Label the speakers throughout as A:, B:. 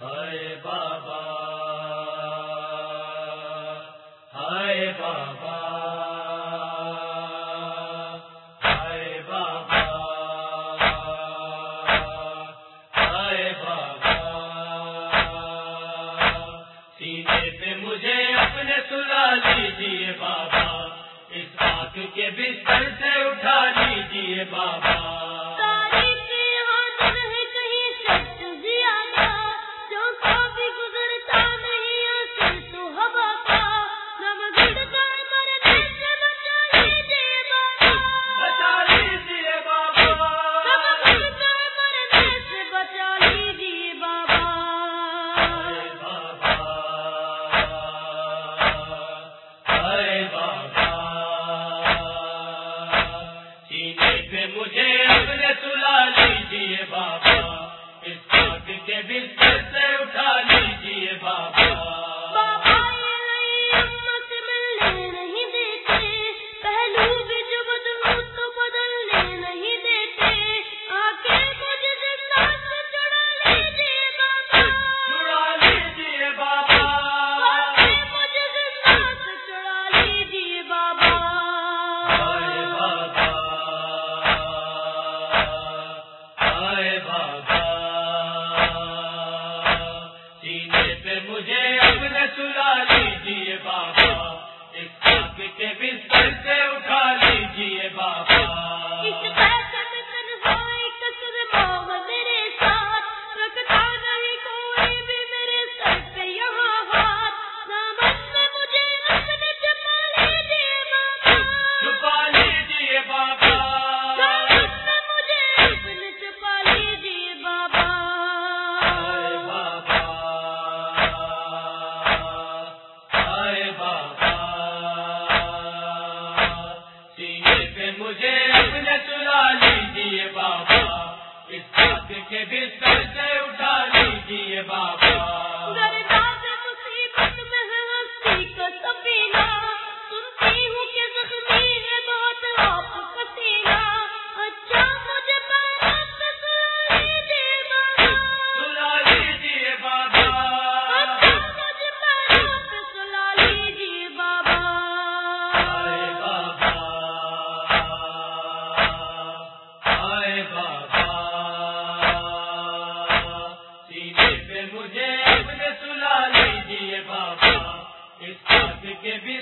A: ہائے بابا ہائے بابا ہائے بابا ہائے بابا، سینے پہ مجھے اپنے سلا لیجیے بابا، اس آنکھ کے بستر سے اٹھا لیجیے بابا۔ بیٹے بستر سے اٹھا
B: مجھے
A: اپنے چلا لیجیے بابا۔ اس بات کے بستر سے اٹھا لیجیے بابا۔
B: بابا
A: اس کے بھی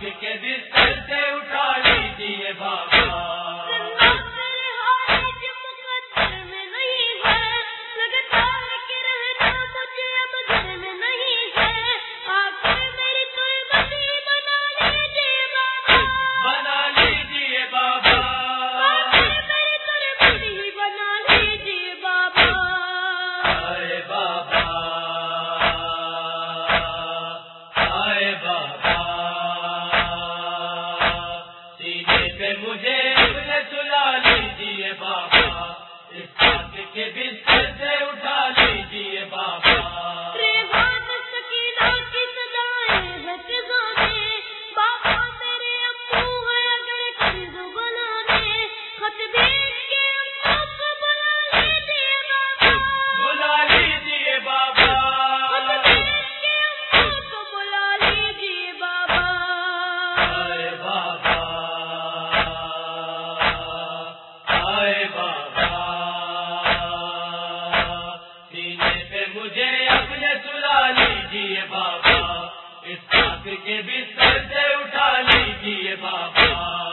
A: کے دل سے اٹھا لیجیے
B: بات مجھے اپنے
A: سلا لیجیے بابا اس کے بستر سے اٹھا لیجیے بابا۔